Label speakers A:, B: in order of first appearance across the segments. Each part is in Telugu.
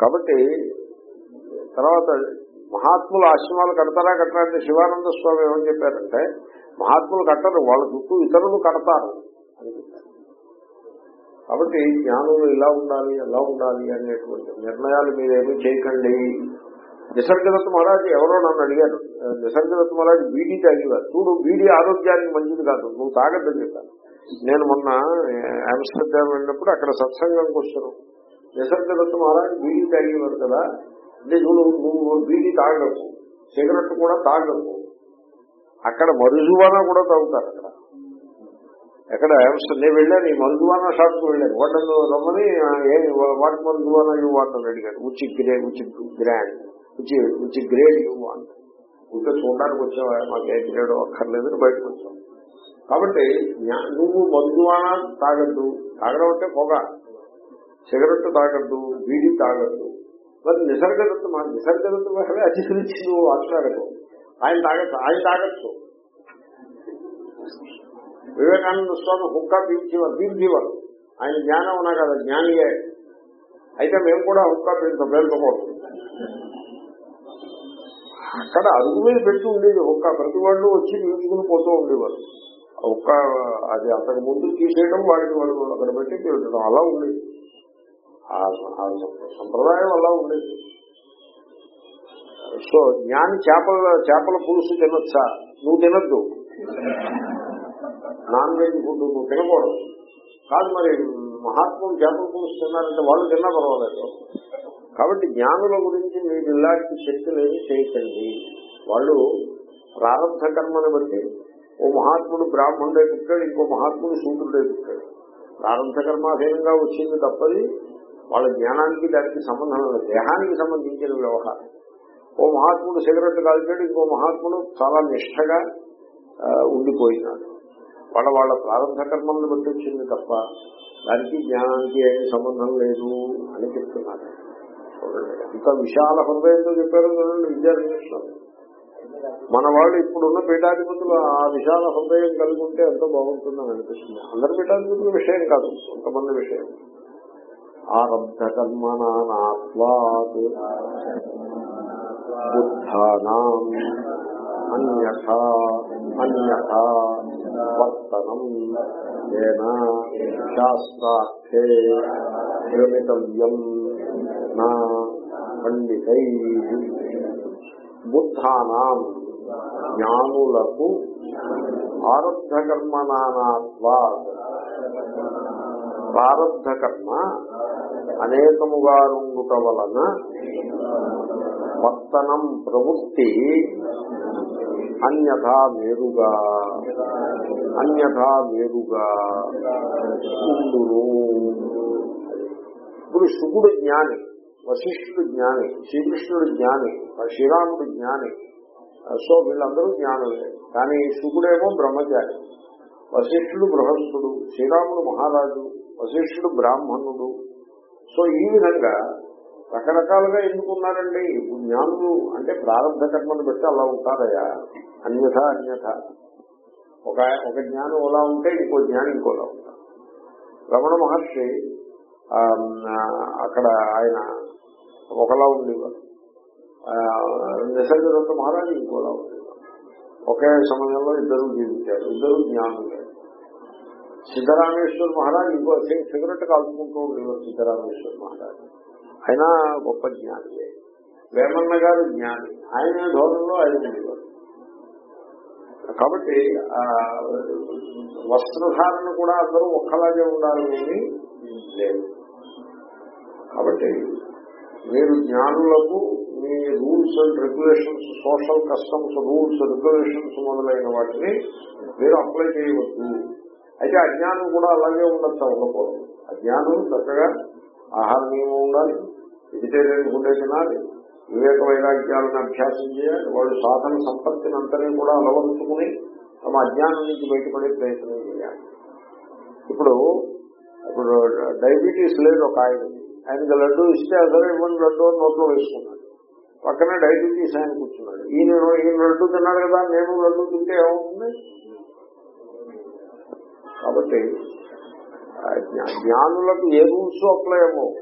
A: కాబట్టి తర్వాత మహాత్ములు ఆశ్రమాలు కడతారా కట్టారంటే శివానంద స్వామి ఏమని చెప్పారంటే మహాత్ములు కట్టరు వాళ్ళ చుట్టూ ఇతరులు కడతారు అని చెప్పారు. కాబట్టి జ్ఞానులు ఇలా ఉండాలి ఎలా ఉండాలి అనేటువంటి నిర్ణయాలు మీరేమీ చేయకండి. నిసర్గదత్త మహారాజ్ ఎవరో నన్ను అడిగారు. నిసర్గదత్త మహారాజ్ వీడి తాగేవారు. చూడు వీడి ఆరోగ్యానికి మంచిది కాదు నువ్వు తాగద్దని చెప్పాను నేను మొన్న ఆమ్స్టర్డామ్ వెళ్ళినప్పుడు అక్కడ సత్సంగంకి వచ్చాను నిసర్గదత్త మహారాజ్ బీడీ తాగేవారు కదా. అంటే చూడు నువ్వు బీడీ తాగకు. సిగరెట్ కూడా తాగకు. అక్కడ మరుజువానా కూడా తాగుతారు అక్కడ. ఎక్కడ నేను వెళ్ళాను ఈ మరుజువానా షాప్కి వెళ్ళాను. వాటను రమ్మని ఏ వాటి మరుజువానా యూ వాట్ అని అడిగాను ఉచి గ్రే ఉచి గ్రాండ్ ఉచి ఉచి గ్రేడ్ యూ వాంట్ ఇంకా చూడడానికి వచ్చావా? మాకు ఏ గ్రేడ్ అక్కర్లేదు బయటకు వచ్చాం. కాబట్టి నువ్వు మరుజువానా తాగద్దు. తాగడం అంటే పొగ. సిగరెట్ తాగద్దు బీడి తాగద్దు. మరి నిసర్గదత్తు మా నిసర్గదత్తు మహిళ అతి నువ్వు ఆయన తాగచ్చు ఆయన తాగచ్చు. వివేకానంద స్వామి హుక్కా పీల్చేవారు పీల్చేవారు. ఆయన జ్ఞానం ఉన్నా కదా జ్ఞానియే. అయితే మేము కూడా హుక్కా పీల్చం పేల్చకూడదు అక్కడ అరుగు మీద పెట్టి ఉండేది ఒక్క ప్రతి వాళ్ళు వచ్చి పీల్చుకుని పోతూ ఉండేవారు. ఒక్క అది అంతకు ముందు తీసేయడం వాడికి వాళ్ళు అక్కడ పెట్టి పీల్చడం. అలా ఉండేది. సంప్రదాయం అలా ఉండేది. సో జ్ఞాని చేపల చేపల పులుసు తినొచ్చా? నువ్వు తినద్దు. నాన్ వెజ్ ఫుడ్ నువ్వు తినకూడదు. కాదు మరి మహాత్ములు చేపల పులుసు తిన్నారంటే వాళ్ళు తిన్నా పర్వాలేదు. కాబట్టి జ్ఞానుల గురించి మీరు ఇలాంటి శక్తులు ఏమి చేయకండి. వాళ్ళు ప్రారంభ కర్మను బట్టి ఓ మహాత్ముడు బ్రాహ్మణుడే పుట్టాడు ఇంకో మహాత్ముడు శూద్రుడే పుట్టాడు. ప్రారంభ కర్మాధీనంగా వచ్చింది తప్పది. వాళ్ళ జ్ఞానానికి దానికి సంబంధం లేదు. దేహానికి సంబంధించిన వ్యవహారం. ఓ మహాత్ముడు సిగరెట్ కాల్చాడు ఇంకో మహాత్ముడు చాలా నిష్ఠగా ఉండిపోయినాడు. వాళ్ళ వాళ్ళ ప్రారంభ కర్మలను బట్టి వచ్చింది తప్ప దానికి జ్ఞానానికి ఏమీ సంబంధం లేదు అని చెప్తున్నారు. ఇంత విశాల హృదయంతో చెప్పారు చూడండి విద్యారంగేశ్వరం. మన వాళ్ళు ఇప్పుడున్న పీఠాధిపతులు ఆ విశాల హృదయం కలిగి ఉంటే ఎంతో బాగుంటుందని అనిపిస్తుంది. అందరి పీఠాధిపతుల విషయం కాదు కొంతమంది విషయం. ఆరబ్ధ కర్మణాత్వాత్ బుద్ధానాం అన్యథా అన్యథా వర్తనం ఏన శాస్త్రార్థే భ్రమితవ్యం నా పండితై బుద్ధానాం జ్ఞానులకు ఆరబ్ధకర్మణానాత్వా కర్మణాత్వా కర్మ అనేకముగా నుండుట వలన వర్తనం ప్రవృత్తి అన్యథా వేరుగా అన్యథా వేరుగా. ఉండును ఇప్పుడు శుకుడు జ్ఞాని వశిష్ఠుడు జ్ఞాని శ్రీకృష్ణుడు జ్ఞాని శ్రీరాముడు జ్ఞాని సో వీళ్ళందరూ జ్ఞానులే. కానీ శుకుడేమో బ్రహ్మచారి వశిష్ఠుడు బృహస్సుడు శ్రీరాముడు మహారాజు వశిష్ఠుడు బ్రాహ్మణుడు సో ఈ విధంగా రకరకాలుగా ఎందుకున్నారండి జ్ఞానులు అంటే ప్రారంభ కర్మను బట్టి అలా ఉంటారయ్యా. అన్యథ అన్యథ. ఒక ఒక జ్ఞానం అలా ఉంటే ఇంకో జ్ఞానం ఇంకోలా ఉంటారు. రమణ మహర్షి అక్కడ ఆయన ఒకలా ఉండేవారు. ఆ, నిసర్గదత్త మహారాజు ఇంకోలా ఉండేవారు. ఒకే సమయంలో ఇద్దరు జీవించారు. ఇద్దరు జ్ఞానులే. సిద్ధరామేశ్వర్ మహారాజ్ ఇంకో సిగరెట్ కాల్చుకుంటూ ఉండేవారు సిద్ధరామేశ్వర్ మహారాజ్. ఆయన గొప్ప జ్ఞాని. వేమన్న గారు జ్ఞాని. ఆయన ధోరణిలో ఆయన ఉండేవారు కాబట్టి వస్త్రధారణ కూడా అందరూ ఒక్కలాగే ఉండాలని లేదు. కాబట్టి మీరు జ్ఞానులకు మీ rules and regulations social customs rules regulations మొదలైన వాటిని మీరు అప్లై చేయవద్దు. అయితే అజ్ఞానం కూడా అలాగే ఉండొచ్చు ఉండకూడదు అజ్ఞానం చక్కగా ఆహార నియమం ఉండాలి. వెజిటేరియన్ ఫుడ్ తినాలి వివేక వైరాగ్యాలను అభ్యాసం చేయాలి. వాళ్ళు సాధన సంపత్తిని అంతనే కూడా అలవరుచుకుని తమ అజ్ఞానం నుంచి బయటపడే ప్రయత్నం చేయాలి. ఇప్పుడు ఇప్పుడు డయాబెటీస్ లేదు ఒక ఆయన. ఆయనకి లడ్డు ఇస్తే అసలు ఇవ్వండి లడ్డు అని నోట్లో వేసుకున్నాడు. పక్కనే డయాబెటీస్ ఆయన కూర్చున్నాడు. ఈయన ఈయన లడ్డు తిన్నాడు కదా నేను లడ్డు తింటే ఏమవుతుంది? కాబట్టి జ్ఞానులకు ఏ రూల్స్ అప్లై అవ్వవు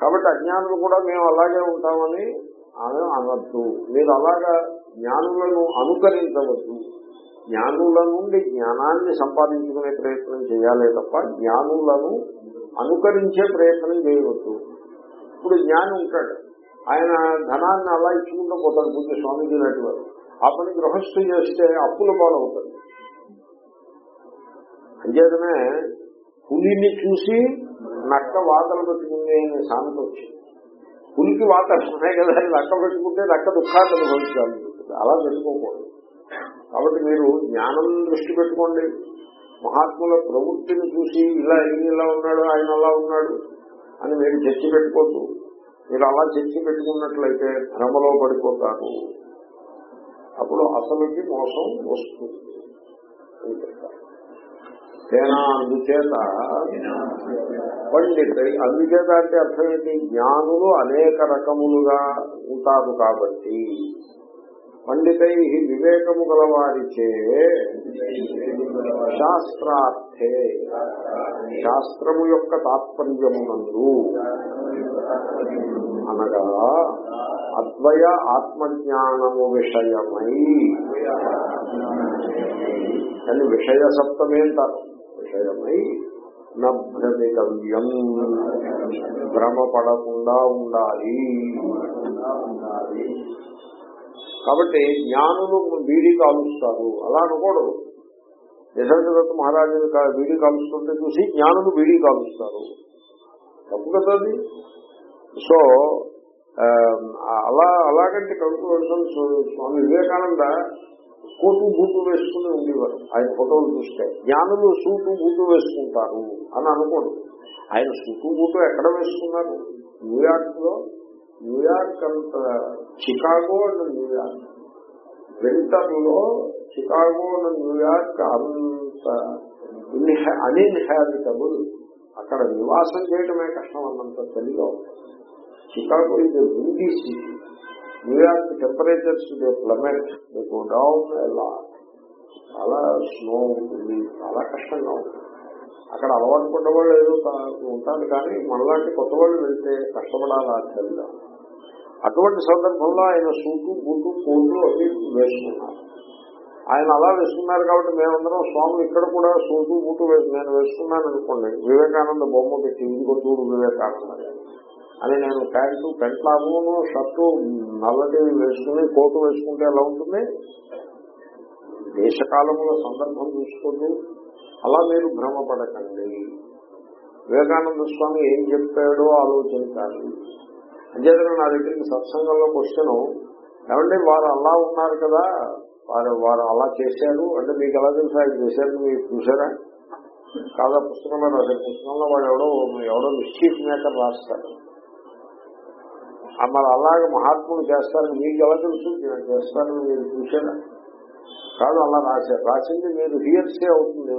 A: కాబట్టి అజ్ఞానులు కూడా మేము అలాగే ఉంటామని ఆమె అనద్దు. మీరు అలాగా జ్ఞానులను అనుకరించవద్దు. జ్ఞానుల నుండి జ్ఞానాన్ని సంపాదించుకునే ప్రయత్నం చేయాలి తప్ప జ్ఞానులను అనుకరించే ప్రయత్నం చేయవద్దు. ఇప్పుడు జ్ఞాని ఉంటాడు. ఆయన ధనాన్ని అలా ఇచ్చుకుంటూ పోతాడు. పూజ స్వామీజీ లాంటి వారు ఆ పని గృహస్థు చేస్తే అప్పుల పాలవుతాడు. అంచేతనే పులిని చూసి నక్క వాతలు పెట్టుకుంది అనే సామెత వచ్చింది. పులికి వాతలు ఉన్నాయి కదా నక్క పెట్టుకుంటే నక్క దుఃఖాన్ని అనుభవించాలి. అలా పెట్టుకోకూడదు. కాబట్టి మీరు జ్ఞానం దృష్టి పెట్టుకోండి. మహాత్ముల ప్రవృత్తిని చూసి ఇలా ఈయన ఇలా ఉన్నాడు ఆయన అలా ఉన్నాడు అని మీరు చర్చ పెట్టుకోవద్దు. మీరు అలా చర్చ పెట్టుకున్నట్లయితే భ్రమలో పడిపోతారు. అప్పుడు అసలుకి మోసం వస్తుంది. అని చెప్తారు తేనా అందుచేత పండిత అందుచేత అంటే అర్థం ఏంటి? జ్ఞానులు అనేక రకములుగా ఉంటారు కాబట్టి పండితై వివేకము గలవారిచే శాస్త్రార్థే. శాస్త్రము యొక్క తాత్పర్యమునందు అనగా అద్వయ ఆత్మజ్ఞానము విషయమై అని విషయ సప్తమే అంటారు. విషయమై నభ్రమితవ్యం భ్రమపడకుండా ఉండాలి. కాబట్టి జ్ఞానులు వీడి కాలుస్తారు. అలా అనకూడదు. నిసర్గదత్త మహారాజు వీడి కాలుస్తుంటే చూసి జ్ఞానులు వీడి కాలుస్తారు. తప్పు కదా అది? సో అలా అలాగంటే conclusions Swami Vivekananda coat boot వేసుకుని ఉండేవారు. ఆయన ఫోటోలు చూస్తే జ్ఞానులు సూటు బూటు వేసుకుంటారు అని అనుకోండి. ఆయన సూటు బూటు ఎక్కడ వేసుకున్నారు? న్యూయార్క్లో న్యూయార్క్ అంత చికాగో అండ్ న్యూయార్క్. వింటర్లో చికాగో అండ్ న్యూయార్క్ అంత అన్ఇన్హాబిటబుల్. అక్కడ నివాసం చేయడమే కష్టం అన్నంత చలిగా ఉంటుంది చికాగో ఇది windy city New York temperatures they plummet they go down ఎలా చాలా స్నో ఉంటుంది. చాలా కష్టంగా ఉంటుంది. అక్కడ అలవాటు పడ్డ వాళ్ళు ఏదో ఉంటారు కానీ మనలాంటి కొత్త వాళ్ళు వెళ్తే కష్టపడాలి ఆ అటువంటి సందర్భంలో ఆయన సూటు బూటు కోటు అవి వేసుకున్నారు. ఆయన అలా వేసుకున్నారు కాబట్టి మేమందరం స్వామి ఇక్కడ కూడా సూటు బూటు నేను వేసుకున్నాను అనుకోండి. వివేకానంద బొమ్మ పెట్టి ఇంకో చూడు వివేకానంద అని నేను ప్యాంటు పెంట్లామును షర్టు నల్లటి వేసుకుని కోటు వేసుకుంటే ఎలా ఉంటుంది? దేశకాలంలో సందర్భం చూసుకుంటూ అలా మీరు భ్రమపడకండి. వివేకానంద స్వామి ఏం చెప్పాడో ఆలోచించాలి. అంచేతనే నా దగ్గరికి సత్సంగంలో క్వశ్చన్ ఏమంటే వారు అలా ఉన్నారు కదా వారు వారు అలా చేశారు అంటే మీకు ఎలా తెలుసు ఆయన చేశారు మీరు చూసారా కాదా పుస్తకంలో రాశారు? పుస్తకంలో వాడు ఎవడో ఎవడో మిస్చీఫ్ మేకర్ రాస్తారు మరి అలాగే మహాత్ములు చేస్తారని మీకు ఎలా తెలుసు? నేను చేస్తానని మీరు చూసారా కాదు అలా రాశారు. రాసింది మీరు హియర్సే అవుతుంది.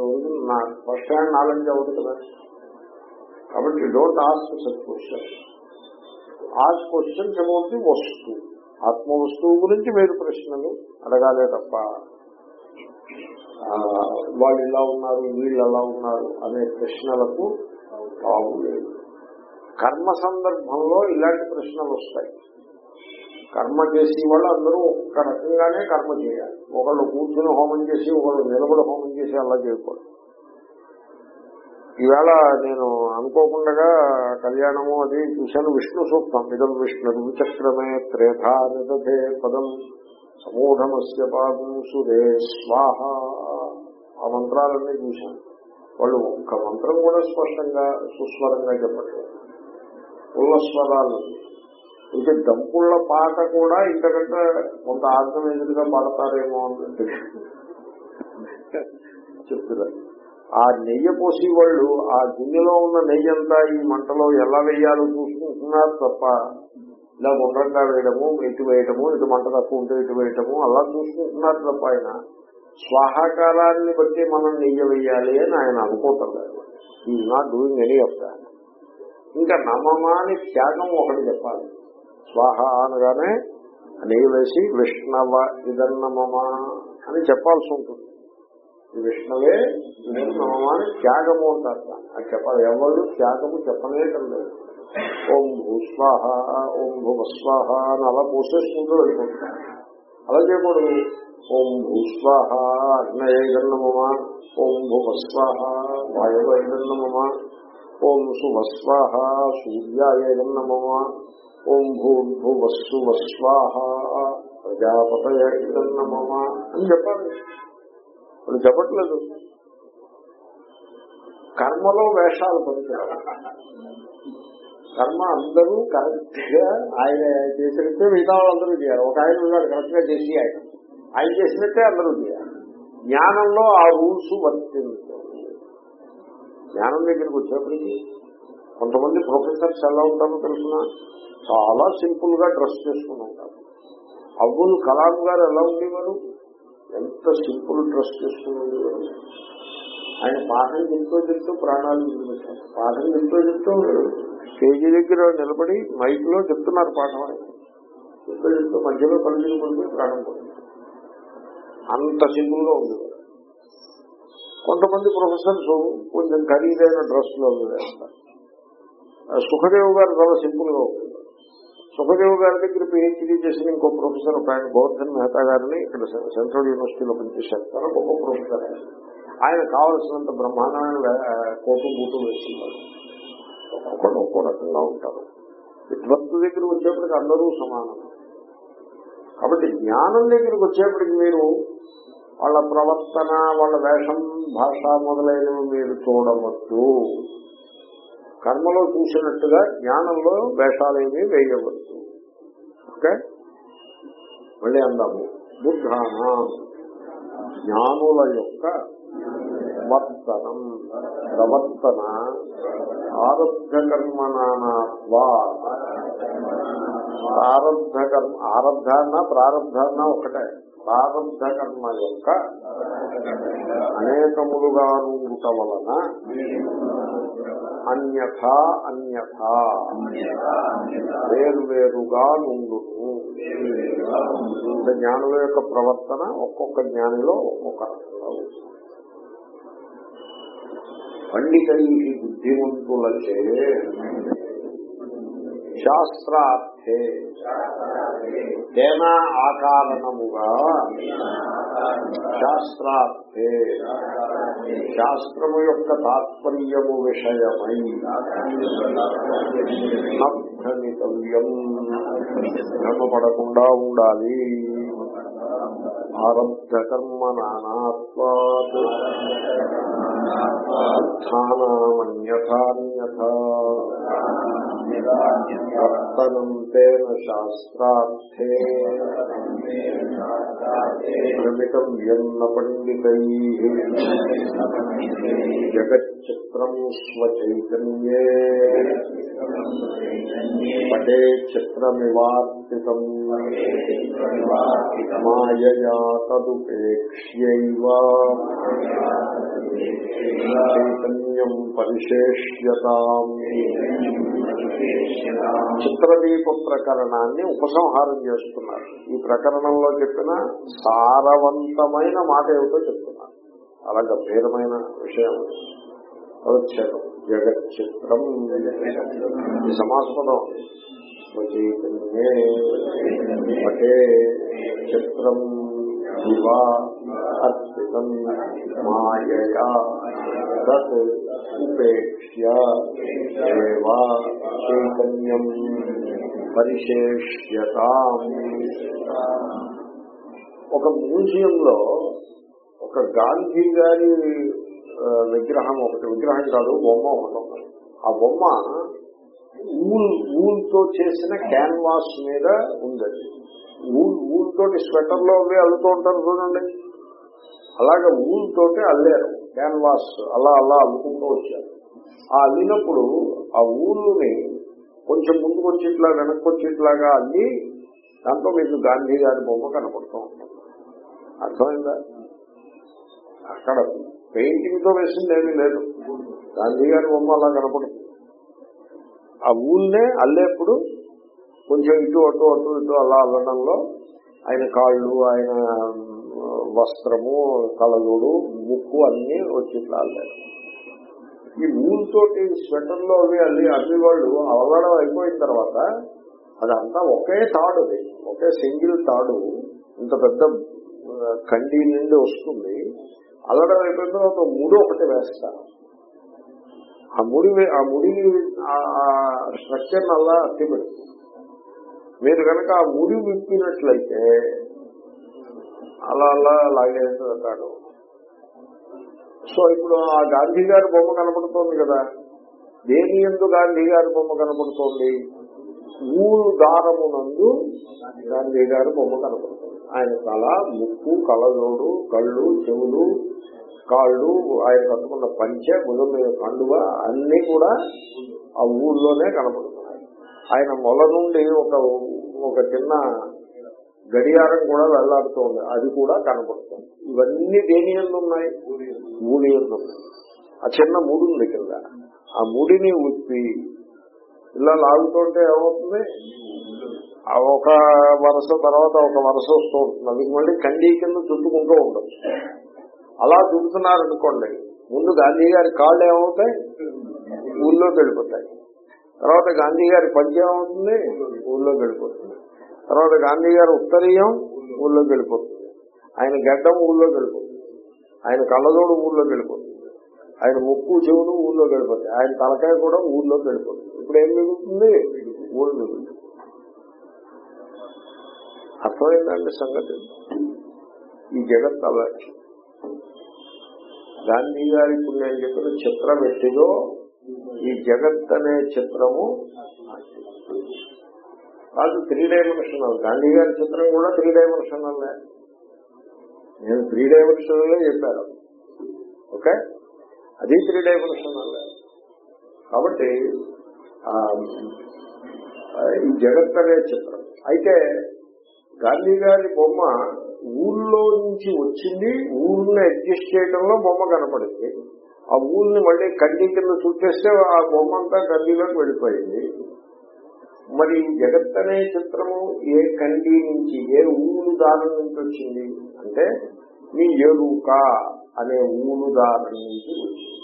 A: నా ఫస్ట్ హ్యాండ్ నాలెడ్జ్ అవుతుంది కదా. కాబట్టి don't ask such question ask questions about the వస్తువు. ఆత్మ వస్తువు గురించి మీరు ప్రశ్నలు అడగాలే తప్ప వాళ్ళు ఇలా ఉన్నారు వీళ్ళు ఎలా ఉన్నారు అనే ప్రశ్నలకు బాగులేదు కర్మ సందర్భంలో ఇలాంటి ప్రశ్నలు వస్తాయి. కర్మ చేసి వాళ్ళు అందరూ ఒక్క రకంగానే కర్మ చేయాలి. ఒకళ్ళు కూర్చుని హోమం చేసి ఒకళ్ళు నిలబడి హోమం చేసి అలా చేయకూడదు. ఈవేళ నేను అనుకోకుండా కళ్యాణము అది చూశాను విష్ణు సూక్తం. ఇదం విష్ణు విచక్రమే త్రేథా నిదధే పదం. సమూఢమస్య పాదం సురే స్వాహ. ఆ మంత్రాలన్నీ చూశాను. వాళ్ళు ఒక్క మంత్రం కూడా స్పష్టంగా సుస్వరంగా చెప్పట్లేదు. ఉల్లస్వరాలు ఇంకా దంపుళ్ళ పాట కూడా ఇంతకంటే కొంత ఆర్థం ఎదురుగా పాడతారేమో అన్నట్టు. చెప్తున్నారు. ఆ నెయ్యి పోసి వాళ్ళు ఆ గిన్నెలో ఉన్న నెయ్యి అంతా ఈ మంటలో ఎలా వేయాలో చూసుకుంటున్నారు తప్ప ఇలా గుండ్రంగా వేయడము ఇటు వేయటము ఇటు మంట తక్కువ ఉంటే ఇటు వేయటము అలా చూసుకుంటున్నారు తప్ప ఆయన. స్వాహాకారాన్ని బట్టి మనం నెయ్యి వేయాలి అని ఆయన అనుకుంటున్నారు ఈ not doing any of that ఇంకా నమమాని త్యాగం ఒకటి చెప్పాలి. స్వాహ అనగానే నెయ్యి విష్ణవ ఇదన్నమమా అని చెప్పాల్సి ఉంటుంది. విష్ణవే నమమ అని త్యాగము అంటారు. అది చెప్పాలి. ఎవరు త్యాగము చెప్పలేటం లేదు ఓం భూస్వాహ ఓం భువస్వాహ అని అలా పోసేసుకుంటూ వెళ్ళిపోతున్నాం అలా చేయకూడదు. ఓం భూస్వాహ అగ్నయగన్నమమ ఓం భువస్వాహ వాయువైగన్నమమ ఓం సువస్వాహ సూర్యాయగన్నమమ ఓం భూర్భువస్సు వస్వాహ నమ అని చెప్పాలి. ఇప్పుడు చెప్పట్లేదు. కర్మలో వేషాలు పనిచేయాలి కర్మ అందరూ కరెక్ట్గా ఆయన చేసినట్టే మిగతా వాళ్ళందరూ చేయాలి. ఒక ఆయన ఉన్నాడు కరెక్ట్గా చేసి ఆయన. ఆయన చేసినట్టే అందరూ చేయాలి. జ్ఞానంలో ఆ రూల్స్ వర్తించాలి జ్ఞానం దగ్గరికి వచ్చేప్పటికి కొంతమంది ప్రొఫెసర్స్ ఎలా ఉంటారో తెలిసిన? చాలా సింపుల్గా డ్రెస్ చేసుకుని ఉంటారు. అబ్బుల్ కలాం గారు ఎలా ఉండేవారు? ఎంత సింపుల్ డ్రెస్ చేసుకుని ఉండేవారు. ఆయన పాఠం చెప్తూ చెప్తూ ప్రాణాలు పాఠం చెప్తూ చెప్తూ స్టేజీ దగ్గర నిలబడి మైక్లో చెప్తున్నారు పాఠం ఆయన. చెప్తూ చెప్తూ మధ్యలో కళ్ళు పడిపోయి ప్రాణం పోయింది అంత సింపుల్గా ఉంది కొంతమంది ప్రొఫెసర్స్ కొంచెం ఖరీదైన డ్రస్సులు వేస్తారు. సుఖదేవ్ గారు చాలా సింపుల్గా ఉంటుంది సుఖదేవ్ గారి దగ్గర పిహెచ్డీ చేసిన ఇంకో ప్రొఫెసర్ ఒక ఆయన గోవర్ధన్ మెహతా గారిని ఇక్కడ సెంట్రల్ యూనివర్సిటీలో పనిచేశారు. చాలా గొప్ప ప్రొఫెసర్ ఆయన. కావలసినంత బ్రహ్మాండమైన కోపం కోటు బూటు వేస్తున్నారు ఒక్కొక్కరు ఒక్కో రకంగా ఉంటారు. విద్వత్తు దగ్గర వచ్చేప్పటికి అందరూ సమానం. కాబట్టి జ్ఞానం దగ్గరికి వచ్చేప్పటికి మీరు వాళ్ళ ప్రవర్తన వాళ్ళ వేషం భాష మొదలైనవి మీరు చూడవద్దు కర్మలో చూసినట్టుగా జ్ఞానంలో వేషాలేమి వేయవద్దు ఓకే? మళ్ళీ అందాము. బుద్ధాన జ్ఞానుల యొక్క వర్తనం ప్రవర్తన ఆరబ్ధ కర్మనాత్వా ప్రారంభ కర్మ ఆరబ్ధాన్న ప్రారంభాన్న ఒకటే. ప్రారంభ కర్మ యొక్క అనేకములుగా ఉండుట వలన అన్యథ అన్యథ వేరువేరుగా నుండును. అంటే జ్ఞానుల యొక్క ప్రవర్తన ఒక్కొక్క జ్ఞానిలో ఒక్కొక్క రకంగా ఉంటుంది. పండితై బుద్ధిమంతులచే శాస్త్రార్థ తేనా ఆకారణముగా శాస్త్రార్థే. శాస్త్రము యొక్క తాత్పర్యము విషయమై భ్రమితవ్యం భ్రమపడకుండా ఉండాలి. ఆరబ్ధకర్మ నానాత్వాత్ స్థానమన్యథాన్యథా వర్తనం తేన శాస్త్రార్థే. భ్రమితం ఎన్న పండితై. జగచ్చిత్రం స్వచైతన్యే. పటే చిత్రమివార్పితం మాయయా తదుపేక్ష్యైవ. చైతన్యం పరిశేష్యతాం. చిత్రదీప ప్రకరణాన్ని ఉపసంహారం చేస్తున్నారు. ఈ ప్రకరణంలో చెప్పిన సారవంతమైన మాట ఏమిటో చెప్తున్నారు. చాలా గంభీరమైన విషయం. వచ్చారు జగచ్చిత్రం ఈ సమాసపదం పటే చిత్రం ఇవ అర్పితం మాయయా తత్ ఉపేక్ష్య చైతన్యం పరిశేష్యత ఒక మ్యూజియంలో ఒక గాంధీ గారి విగ్రహం ఒకటి విగ్రహం కాదు బొమ్మ ఒకటి ఉంది. ఆ బొమ్మ ఊల్ ఊల్తో చేసిన క్యాన్వాస్ మీద ఉందండి. ఊల్ ఊల్ స్వెటర్లో అవి అల్లుతూ ఉంటారు చూడండి. అలాగే ఊల్తో అల్లారు. క్యాన్వాస్ అలా అలా అల్లుకుంటూ వచ్చారు. ఆ అల్లినప్పుడు ఆ ఊళ్ళుని కొంచెం ముందుకు వచ్చేట్లా వెనక్కి వచ్చేట్లాగా అల్లి దాంట్లో మీకు గాంధీ గారి బొమ్మ కనపడుతూ ఉంటుంది. అర్థమైందా? అక్కడ పెయింటింగ్తో వేసింది ఏమీ లేదు. గాంధీ గారి బొమ్మ అలా కనపడుతుంది. ఆ ఊళ్ళనే అల్లేప్పుడు కొంచెం ఇటు అటు అటు ఇటు అలా అల్లడంలో ఆయన కాళ్ళు ఆయన వస్త్రము కలజోడు ముక్కు అన్ని వచ్చి ఇట్లా ఈ ఈ ఊరితోటి స్వెటర్లో అవి అల్లి అల్లి వాళ్ళు అలవడం అయిపోయిన తర్వాత అదంతా ఒకే తాడు అది. ఒకే సింగిల్ తాడు. ఇంత పెద్ద కండి నుండి వస్తుంది. అల్లడం అయిపోయిన తర్వాత ఒక ముడి ఒకటి వేస్తారు. ఆ ముడి ఆ ముడి స్ట్రక్చర్ అలా అట్టిపెడుతుంది మీరు కనుక ఆ ముడి విప్పినట్లయితే అలా అలా లాగేస్తాడు సో ఇప్పుడు ఆ గాంధీ గారి బొమ్మ కనపడుతోంది కదా. దేని ఎందు గాంధీ గారి బొమ్మ కనపడుతోంది? ఊరు దారమునందు గాంధీ గారి బొమ్మ కనపడుతుంది. ఆయన తల ముక్కు కళ్ళజోడు కళ్ళు చెవులు కాళ్ళు ఆయన కట్టుకున్న పంచె ముదం మీద కండువ అన్ని కూడా ఆ ఊళ్ళోనే కనపడుతున్నాయి. ఆయన మొల నుండి ఒక ఒక చిన్న గడియారం కూడా వెళ్ళాడుతోంది. అది కూడా కనపడుతుంది. ఇవన్నీ దేని ఉన్నాయి మూడి ఉన్నాయి ఆ చిన్న మూడు ఉంది కింద. ఆ ముడిని ఉప్పి ఇలా లాగుతుంటే ఏమవుతుంది? ఆ ఒక వరుస తర్వాత ఒక వరుస వస్తూ ఉంటుంది. అది మళ్ళీ కండి కింద చుట్టుకుంటూ ఉండదు అలా చుట్టుతున్నారనుకోండి ముందు గాంధీ గారి కాళ్ళు ఏమవుతాయి? ఊళ్ళోకి వెళ్ళిపోతాయి. తర్వాత గాంధీ గారి పంచ ఏమవుతుంది? ఊళ్ళోకి వెళ్ళిపోతుంది. తర్వాత గాంధీ గారు ఉత్తరీయం ఊళ్ళోకి వెళ్ళిపోతుంది. ఆయన గడ్డం ఊళ్ళోకి వెళ్ళిపోతుంది. ఆయన కళ్ళజోడు ఊళ్ళోకి వెళ్ళిపోతుంది. ఆయన ముక్కు చెవులు ఊళ్ళోకి వెళ్ళిపోతాయి ఆయన తలకాయ కూడా ఊళ్ళోకి వెళ్ళిపోతుంది. ఇప్పుడు ఏం మిగులుతుంది? ఊళ్ళు మిగులుతుంది అర్థమైందండి సంగతి? ఈ జగత్ అలా గాంధీ గారి ఇప్పుడు నేను చెప్పిన చిత్రం ఎట్టిదో ఈ జగత్ అనే చిత్రము కాదు త్రీ డైమెన్షనల్ గాంధీ గారి చిత్రం కూడా త్రీ డైమెన్షనల్ నేను త్రీ డైమెన్షనల్ చెప్పాను. ఓకే? అది త్రీ డైమెన్షనల్ కాబట్టి ఈ జగత్ అనే చిత్రం. అయితే గాంధీ గారి బొమ్మ ఊళ్ళో నుంచి వచ్చింది ఊళ్ళని అడ్జస్ట్ చేయడంలో బొమ్మ కనపడింది. ఆ ఊళ్ళని మళ్ళీ కంటి కింద చుట్టేస్తే ఆ బొమ్మ అంతా కండిలోకి వెళ్ళిపోయింది. మరి జగత్ అనే చిత్రము ఏ కండి నుంచి ఏ ఊరు దారం నుంచి వచ్చింది? అంటే మీ ఎరుక అనే ఊరు దారం నుంచి వచ్చింది.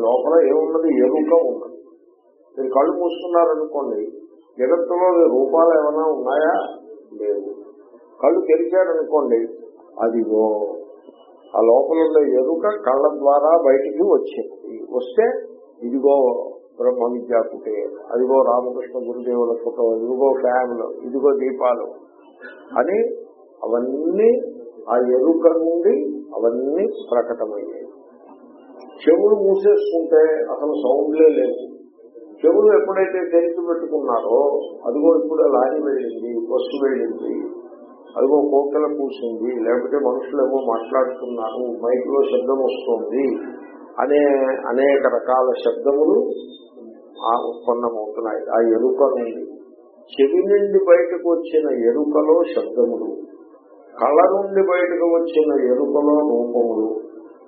A: లోపల ఏమున్నది? ఎరుక ఉన్నది. మీరు కళ్ళు మూసుకున్నారనుకోండి జగత్తులో రూపాలు ఏమైనా ఉన్నాయా? లేవు. కళ్ళు తెరిచారనుకోండి అదిగో ఆ లోపల ఉండే ఎరుక కళ్ళ ద్వారా బయటికి వచ్చింది. వస్తే ఇదిగో బ్రహ్మ విద్యాపుటే అదిగో రామకృష్ణ గురుదేవుల ఫోటో ఇదిగో ఫ్యాన్లు ఇదిగో దీపాలు. అని అవన్నీ ఆ ఎరుక నుండి అవన్నీ ప్రకటమయ్యాయి. చెవులు మూసేసుకుంటే అసలు సౌండ్లే లేవు. చెవులు ఎప్పుడైతే తెరిచి పెట్టుకున్నారో అదిగో ఇప్పుడు లారీ వెళ్ళింది బస్సు వెళ్ళింది అదిగో కోకల కూసింది లేకపోతే మనుషులు ఏమో మాట్లాడుతున్నారు మైక్లో శబ్దం వస్తుంది అనే అనేక రకాల శబ్దములు ఉత్పన్నమవుతున్నాయి ఆ ఎరుక నుండి చెవి నుండి బయటకు వచ్చిన ఎరుకలో శబ్దములు కళ నుండి బయటకు వచ్చిన ఎరుకలో రూపములు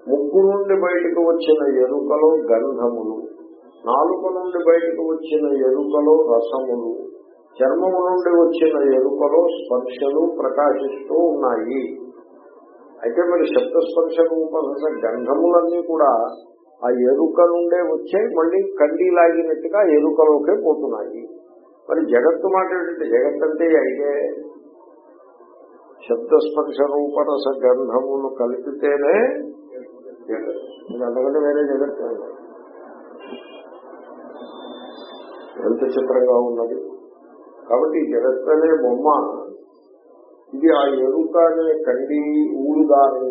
A: ముక్కు నుండి బయటకు వచ్చిన ఎరుకలో గంధములు నాలుక నుండి బయటకు వచ్చిన ఎరుకలో రసములు చర్మము నుండి వచ్చిన ఎరుకలో స్పర్శలు ప్రకాశిస్తూ ఉన్నాయి. అయితే మరి శబ్దస్పర్శ రూపరస గంధములన్నీ కూడా ఆ ఎరుక నుండే వచ్చే మళ్ళీ కండి లాగినట్టుగా ఎరుకలోకే పోతున్నాయి. మరి జగత్తు మాట ఏంటంటే జగత్ అంటే అయితే శబ్దస్పర్శ రూపరస గంధములు కలిపితేనే జగత్ అంతకంటే వేరే జగత్ ఎంత చిత్రంగా ఉన్నది? కాబట్టి జగత్ అనే బొమ్మ. ఇది ఆ ఎరుక అనే కండి ఊరుదారం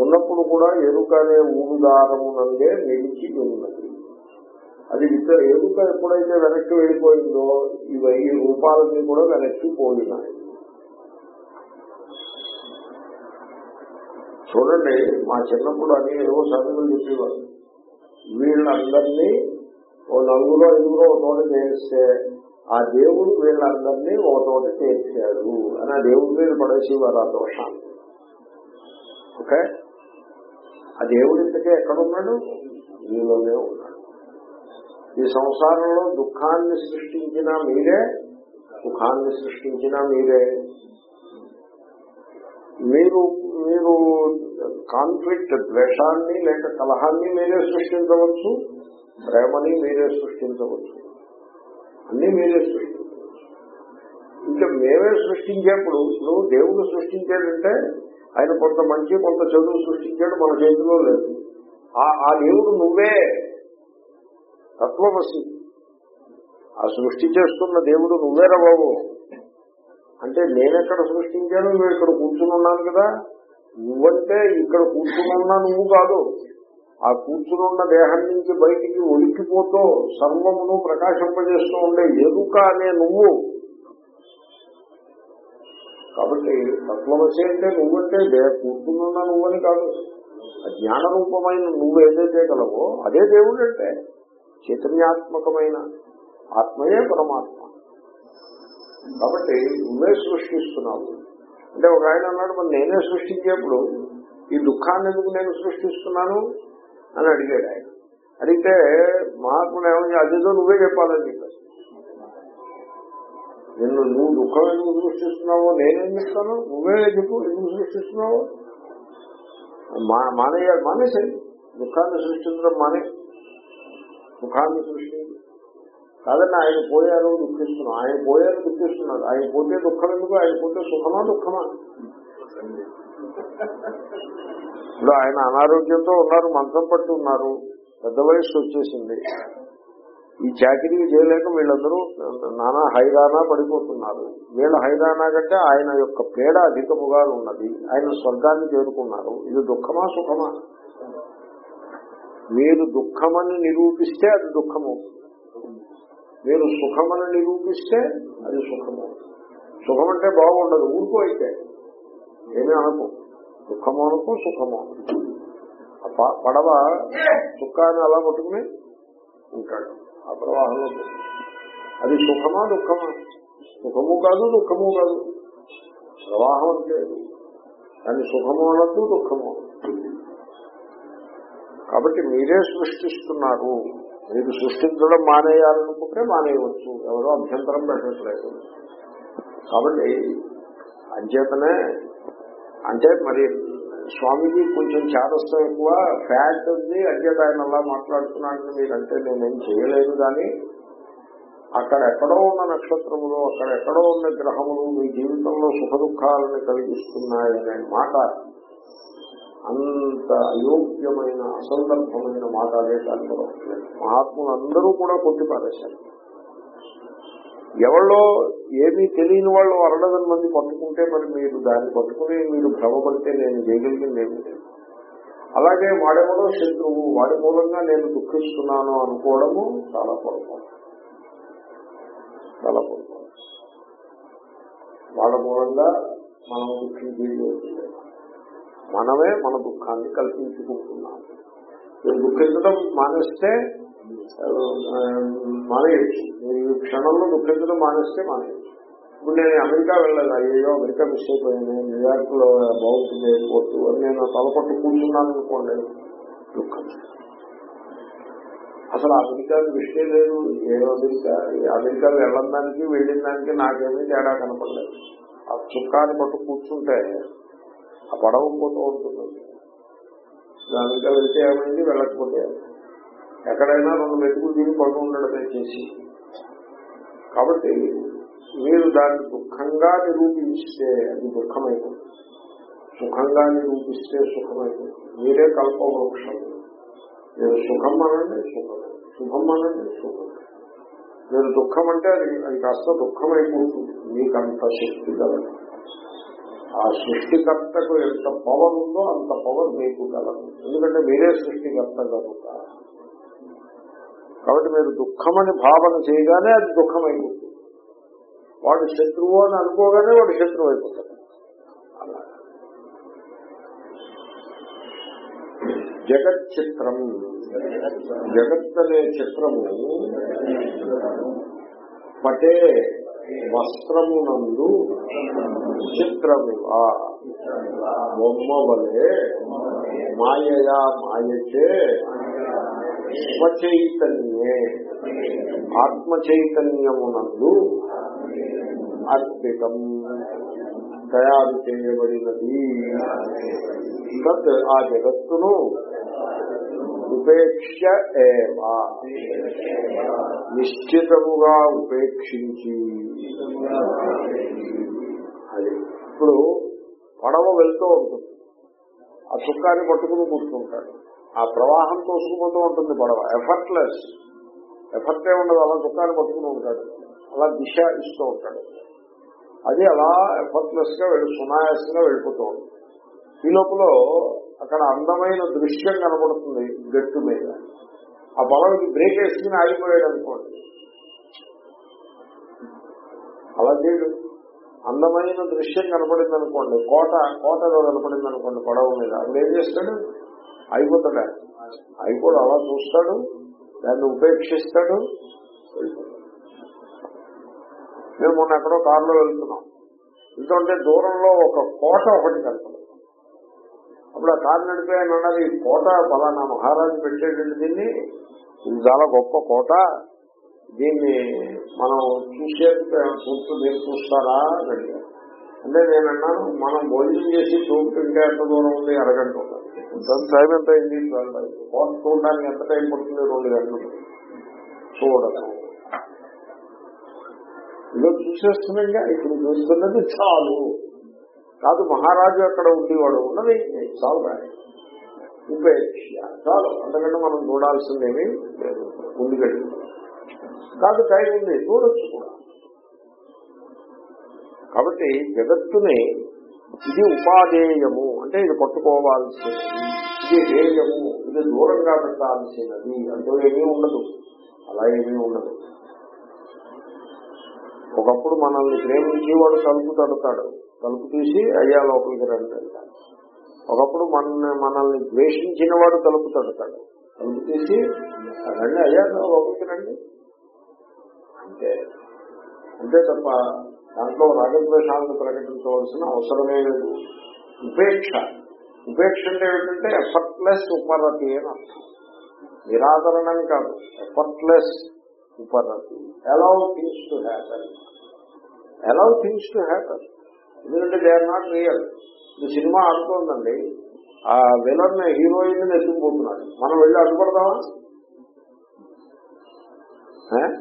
A: ఉన్నప్పుడు కూడా ఎరుక అనే ఊరుదారము నందే నిలిచి ఉన్నది. అది ఇక్కడ ఎరుక ఎప్పుడైతే వెనక్కి వెళ్ళిపోయిందో ఇవి ఈ రూపాలన్నీ కూడా వెనక్కి పోయినాయి చూడండి మా చిన్నప్పుడు అని ఏవో చదువులు చెప్పేవారు. వీళ్ళందరినీ ఓ నలుగురో ఐదుగురో ఒక తోట చేస్తే ఆ దేవుడు వీళ్ళందరినీ ఓ తోట చేర్చాడు అని ఆ దేవుడి మీద పడేసేవారు ఆ దోషాన్ని ఓకే? ఆ దేవుడి ఇంతకే ఎక్కడున్నాడు? మీలోనే ఉన్నాడు. ఈ సంసారంలో దుఃఖాన్ని సృష్టించిన మీరే సుఖాన్ని సృష్టించిన మీరే. మీరు మీరు కాన్ఫ్లిక్ట్ ద్వేషాన్ని లేక కలహాన్ని మీరే సృష్టించవచ్చు ప్రేమని మీరే సృష్టించవచ్చు. అన్ని మీరే సృష్టించవచ్చు. ఇంకా మేమే సృష్టించేప్పుడు ఇప్పుడు దేవుడు సృష్టించాడంటే ఆయన కొంత మంచి కొంత చెడు సృష్టించాడు మన చేతిలో లేదు. ఆ ఆ దేవుడు నువ్వే. తత్వమసి ఆ సృష్టి చేస్తున్న దేవుడు నువ్వేరా బాబు. అంటే నేనెక్కడ సృష్టించాను నువ్వు ఇక్కడ కూర్చుని ఉన్నాను కదా. నువ్వంటే ఇక్కడ కూర్చుని ఉన్నా నువ్వు కాదు. ఆ కూర్చునున్న దేహం నుంచి బయటికి ఒలికిపోతూ సర్వమును ప్రకాశింపజేస్తూ ఉండే ఎరుక అనే నువ్వు కాబట్టి తత్వవశి అంటే నువ్వంటే దే- నువ్వని కాదు. జ్ఞాన రూపమైన నువ్వు ఏదైతే గలవో అదే దేవుడు అంటే చైతన్యాత్మకమైన ఆత్మయే పరమాత్మ. కాబట్టి నువ్వే సృష్టిస్తున్నావు. అంటే ఒక ఆయన అన్నాడు మరి నేనే సృష్టించేప్పుడు ఈ దుఃఖాన్ని ఎందుకు నేను సృష్టిస్తున్నాను? అని అడిగాడు ఆయన. అడిగితే మహాత్ముడు ఏమని అదేదో నువ్వే చెప్పాలని నిన్ను నువ్వు దుఃఖం ఎందుకు సృష్టిస్తున్నావో నేనేం చెప్తాను నువ్వే చెప్పు ఎందుకు సృష్టిస్తున్నావు? మా మానేయాలి మానేసేది దుఃఖాన్ని సృష్టించడం మానే. దుఃఖాన్ని సృష్టించి కాదండి ఆయన పోయారు దుఃఖిస్తున్నాం ఆయన పోయారు దుఃఖిస్తున్నారు ఆయన పోతే దుఃఖం ఎందుకు? ఆయన పోతే సుఖమా దుఃఖమా? ఇప్పుడు ఆయన అనారోగ్యంతో ఉన్నారు మంచం పట్టి ఉన్నారు పెద్ద వయస్సు వచ్చేసింది. ఈ చాకరీ చేయలేక వీళ్ళందరూ నానా హైరానా పడిపోతున్నారు. వీళ్ళ హైరానా కంటే ఆయన యొక్క పీడ అధికముగా ఉన్నది. ఆయన స్వర్గాన్ని చేరుకున్నారు. ఇది దుఃఖమా సుఖమా? మీరు దుఃఖమని నిరూపిస్తే అది దుఃఖము. మీరు సుఖమని నిరూపిస్తే అది సుఖము. సుఖం అంటే బాగుండదు. ఊరుకో అయితే. ఏమీ అనుకో. దుఃఖము అనుకో సుఖము అనుకో. పడవ సుఖాన్ని అలా పట్టుకుని ఉంటాడు. ఆ ప్రవాహంలో అది సుఖమా దుఃఖమా? సుఖము కాదు దుఃఖము కాదు. ప్రవాహం అంటే దాన్ని సుఖము అనద్దు దుఃఖము కాబట్టి మీరే సృష్టిస్తున్నారు. మీరు సృష్టించడం మానేయాలనుకుంటే మానేయవచ్చు. ఎవరో అభ్యంతరం పెట్టట్లేదు. కాబట్టి అంచేతనే అంటే మరి స్వామికి కొంచెం చాదస్తం ఎక్కువ. ఫ్యాట్ ఉంది అంచేత ఆయన అలా మాట్లాడుతున్నాడని మీరంటే నేనేం చేయలేదు కానీ అక్కడ ఎక్కడో ఉన్న నక్షత్రములు అక్కడ ఎక్కడో ఉన్న గ్రహములు మీ జీవితంలో సుఖ దుఃఖాలను కలిగిస్తున్నాయనే మాట అంత అయోగ్యమైన అసందర్భమైన మాట అదే దాంట్లో మహాత్ములు అందరూ కూడా కొట్టి పారేశారు. ఎవరో ఏమీ తెలియని వాళ్ళు అరడదని మంది పట్టుకుంటే మరి మీరు దాన్ని పట్టుకుని మీరు భ్రమపడితే నేను చేయగలిగింది ఏమి లేదు అలాగే వాడెవడో శత్రువు వాడి మూలంగా నేను దుఃఖిస్తున్నాను అనుకోవడము చాలా పొరపాటు. చాలా పొరపాటు. వాళ్ళ మూలంగా మనం దుఃఖించేది మనమే మన దుఃఖాన్ని కల్పించుకుంటున్నాము. దుఃఖించడం మానేస్తే మానేయచ్చు. మీరు ఈ క్షణంలో దుఃఖించడం మానేస్తే మానేయచ్చు. ఇప్పుడు నేను అమెరికా వెళ్ళలేదు అయ్యో అమెరికా మిస్ అయిపోయాను న్యూయార్క్లో బాగుంటుంది ఎయిర్పోర్ట్ అని నేను తలపట్టు కూర్చున్నాను అనుకోండి. దుఃఖం. అసలు అమెరికా విషయం లేదు. ఏ అమెరికా అమెరికా వెళ్ళిన వెళ్ళడానికి వెళ్ళిన దానికి నాకేమీ తేడా కనపడలేదు. ఆ చుక్కాన్ని పట్టు కూర్చుంటే ఆ పడవ పోతూ ఉంటుంది. అమెరికా వెళ్తే ఏమైంది? వెళ్ళకపోతే ఏమైంది? ఎక్కడైనా రెండు మెతుకులు తిని పడుతూ ఉండడమే చేసి. కాబట్టి మీరు దాన్ని దుఃఖంగా నిరూపిస్తే అది దుఃఖమైపోతుంది. సుఖంగా నిరూపిస్తే సుఖమైపోతుంది. మీరే కల్పవృక్షం. మీరు సుఖం అనండి సుఖం శుభం అనండి శుభం మీరు దుఃఖం అంటే అది అది కాస్త దుఃఖం అయిపోతుంది మీకు అంత శక్తి కలదు ఆ సృష్టికర్తకు ఎంత పవర్ ఉందో అంత పవర్ మీకు కలదు ఎందుకంటే మీరే సృష్టికర్త కనుక కాబట్టి మీరు దుఃఖమని భావన చేయగానే అది దుఃఖం అయిపోతుంది వాడు శత్రువు అని అనుకోగానే వాడు శత్రువు అయిపోతాడు జగత్ చిత్రం జగత్ అనే చిత్రము. పటే వస్త్రమునందు ఆ బొమ్మ వలె మాయయా మాయచే స్వచైతన్యే ఆత్మ చైతన్యమునందు అర్పితం. తయారు చేయబడినది. తత్ ఆ జగత్తును ఉపేక్ష ఏవా. నిశ్చితముగా ఉపేక్షించి. అది ఇప్పుడు పడవ వెళ్తూ ఉంటుంది. ఆ సుఖాన్ని పట్టుకుని కూర్చుంటాడు. ఆ ప్రవాహం తోసుకుపోతూ ఉంటుంది పడవ ఎఫర్ట్లెస్ ఎఫర్టే ఉండదు అలా దుఃఖాన్ని పట్టుకుని ఉంటాడు. అలా దిశ ఇస్తూ ఉంటాడు. అది అలా ఎఫర్ట్లెస్గా వెళ్ళి సునాయాసంగా వెళ్ళిపోతూ ఉంటుంది. ఈ లోపల అక్కడ అందమైన దృశ్యం కనబడుతుంది గట్టు మీద. ఆ పొలంకి బ్రేక్ వేసుకుని ఆగిపోయాడు అనుకోండి. అలా చేయడు. అందమైన దృశ్యం కనపడింది అనుకోండి కోట కోటలో కనపడింది అనుకోండి పడవ మీద. అప్పుడు ఏం చేస్తాడు? అయిపోతాడా? అయిపోడు అలా చూస్తాడు దాన్ని ఉపేక్షిస్తాడు. మేము మొన్న ఎక్కడో కారులో వెళ్తున్నాం. ఎందుకంటే దూరంలో ఒక కోట ఒకటి కనపడదు అప్పుడు ఆ కారు నడిపే ఈ కోట ఫలానా మహారాజు పెట్టేటువంటి దీన్ని. ఇది చాలా గొప్ప కోట. దీన్ని మనం చూసే పూర్తి మీరు చూస్తారా? అని అంటే నేనన్నాను మనం భోజనం చేసి చూపు ఇంకా ఎంత దూరం ఉంది? అరగంట టైం ఎంత అయింది? ఫోన్ చూడడానికి ఎంత టైం పడుతుంది? రెండు గంటలు. చూడదు ఇదో చూసేస్తున్నాగా ఇప్పుడు చూస్తున్నది చాలు. కాదు మహారాజు అక్కడ ఉండేవాడు. ఉన్నది చాలు ఉపేక్ష. చాలు. అంతకంటే మనం చూడాల్సిందేమి లేదు. ముందుకెళ్ళి కాదు టైం ఉంది. చూడొచ్చు కూడా. కాబట్టి జగత్తుని ఇది ఉపాధేయము. అంటే ఇది పట్టుకోవాల్సినది ఇది హేయము ఇది దూరంగా పెట్టాల్సినది. అంటూ ఏమీ ఉండదు. అలా ఏమీ ఉండదు. ఒకప్పుడు మనల్ని ప్రేమించి వాడు తలుపు తడతాడు. తలుపు తీసి అయ్యా లోపలికి రండి ఒకప్పుడు మన మనల్ని ద్వేషించిన వాడు తలుపు తడతాడు. తలుపు తీసి రండి అయ్యా లోపలికి రండి. అంతే అంతే తప్ప దాంట్లో రాగద్వేషాలను ప్రకటించవలసిన అవసరమే లేదు. ఉపేక్ష. ఉపేక్ష అంటే ఏమిటంటే ఎఫర్ట్లెస్ ఉపరతి అని అర్థం. నిరాదరణం కాదు effortless ఉపరతి. Allow things to happen allow things to happen ఎందుకంటే దే ఆర్ నాట్ రియల్ ఇది సినిమా ఆడుతోందండి. ఆ విలన్ హీరోయిన్ ఎత్తుకుపోతున్నాడు. మనం వెళ్ళి అడ్డుపడదామా ఆ?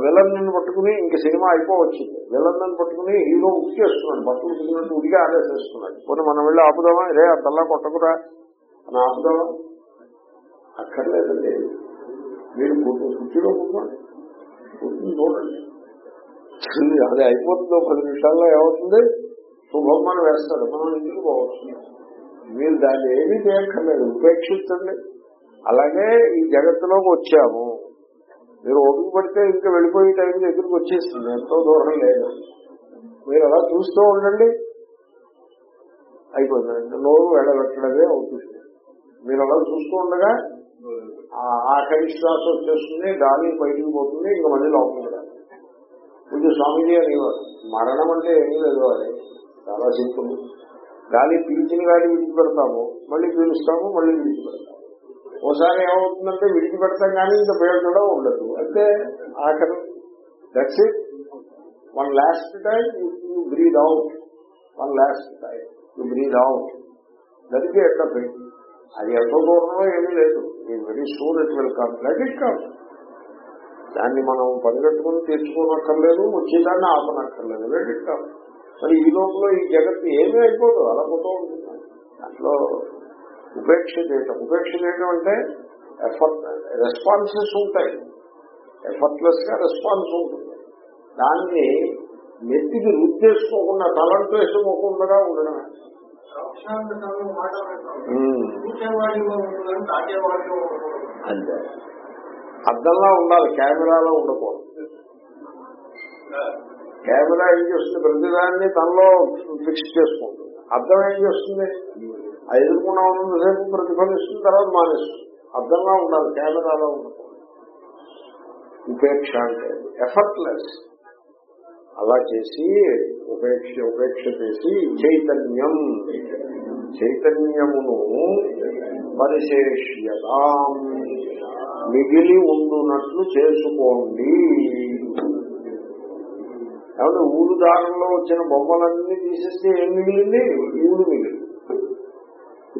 A: విలన్ని పట్టుకుని ఇంక సినిమా అయిపోవచ్చు. విలన్ పట్టుకుని హీరో ఉడికేస్తున్నాడు బట్టలు ఉడికినట్టు ఉడిగా ఆదేశిస్తున్నాడు పోనీ మనం వెళ్ళి ఆపుదామా? రే అద్దల్లా కొట్టకురా. అని ఆపుదామా? అక్కర్లేదండి. మీరు కుర్చీలో కూర్చోండి. కూర్చుని చూడండి. అది అయిపోతుందో. పది నిమిషాల్లో ఏమవుతుంది? శుభమ్మని వేస్తాడు మనం ఇంటికి పోవచ్చు. మీరు దాన్ని ఏమీ చేయక్కర్లేదు. ఉపేక్షించండి. అలాగే ఈ జగత్తులోకి వచ్చాము. మీరు ఓపిక పడితే ఇంకా వెళ్ళిపోయే టైంకి దగ్గరికి వచ్చేస్తుంది. ఎంతో దూరం లేదు. మీరు అలా చూస్తూ ఉండండి. అయిపోయింది నోరు వెళ్ళబెట్టడమే అవుతుంది. మీరు అలా చూస్తూ ఉండగా ఆఖరి శ్వాస వచ్చేస్తుంది గాలి బయటికి పోతుంది ఇంకా మళ్ళీ లోపలికి కొంచెం ఇది స్వామిజీ మరణం అంటే ఏమీ లేదు అది చాలా సింపుల్. గాలి పీల్చిన గాలి విడిచిపెడతాము మళ్ళీ పీలుస్తాము మళ్ళీ విడిచిపెడతాము ఓసారి ఏమవుతుందంటే విడిచిపెడతాం కానీ ఇంకా ప్రయోజనం ఉండదు. అంటే ఆఖరి that's it one last time you breathe out one last time you breathe out that at of it అది ఎంత దూరంలో ఏమీ లేదు. ఈ very sure it will come let it come దాన్ని మనం పరిగెట్టుకుని తెచ్చుకోనక్కర్లేదు వచ్చేదాన్ని ఆపనక్కర్లేదు. లెట్ ఇట్ కమ్ మరి ఈ లోపల ఈ జగత్తు ఏమీ అయిపోదు. అలా పోతూ ఉంటుంది. దాంట్లో ఉపేక్ష చేయటం ఉపేక్ష చేయటం అంటే ఎఫర్ట్ రెస్పాన్సెస్ ఉంటాయి. ఎఫర్ట్లెస్గా రెస్పాన్స్ ఉంటుంది. దాన్ని నెత్తికి రుద్దేసుకోకుండా తలంతో వేసుకోకుండా ఉండడమే. అంతే. అద్దంలా ఉండాలి కెమెరాలో ఉండకూడదు. కెమెరా ఏం చేస్తుంది? ప్రతిదాన్ని తనలో ఫిక్స్ చేసుకుంటుంది. అద్దం ఏం చేస్తుంది? ఎదుర్కొన్నా ఉన్నసేపు ప్రతిఫలిస్తుంది తర్వాత మానేస్తుంది. అర్థంగా ఉండాలి కేంద్రాలో ఉండకూడదు. ఉపేక్ష అంటే ఎఫర్ట్లెస్ అలా చేసి ఉపేక్ష ఉపేక్ష చేసి చైతన్యం. చైతన్యమును పరిశేష్యతాం. మిగిలి ఉండునట్లు చేసుకోండి. ఏమంటే ఊరు దారంలో వచ్చిన బొమ్మలన్నీ తీసేస్తే ఏం మిగిలింది? ఊరు మిగిలింది.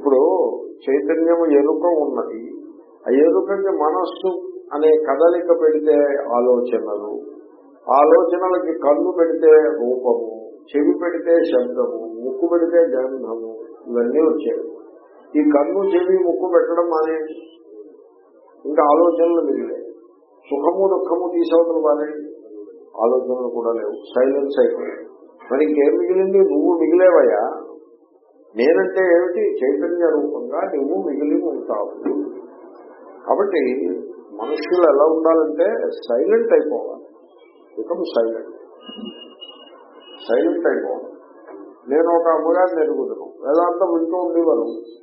A: ఇప్పుడు చైతన్యం ఎరుక ఉన్నది. ఆ ఎరుకకి మనస్సు అనే కదలిక పెడితే ఆలోచనలు ఆలోచనలకి కళ్ళు పెడితే రూపము చెవి పెడితే శబ్దము ముక్కు పెడితే గంధము ఇవన్నీ వచ్చాయి. ఈ కన్ను చెవి ముక్కు పెట్టడం మానేది ఇంకా ఆలోచనలు మిగిలే సుఖము దుఃఖము తీసవతలు మానేది ఆలోచనలు కూడా లేవు. సైలెన్స్ అయిపోయాయి. మరి ఇంకేం మిగిలింది? నువ్వు మిగిలేవయ్యా. నేనంటే ఏమిటి? చైతన్య రూపంగా నువ్వు మిగిలి ఉంటావు. కాబట్టి మనుషులు ఎలా ఉండాలంటే సైలెంట్ అయిపోవాలి. Become silent. సైలెంట్ అయిపోవాలి. నేను ఒక అమ్మగారిని ఎరుగుదును వేదాంతం వింటూ ఉండేవారు.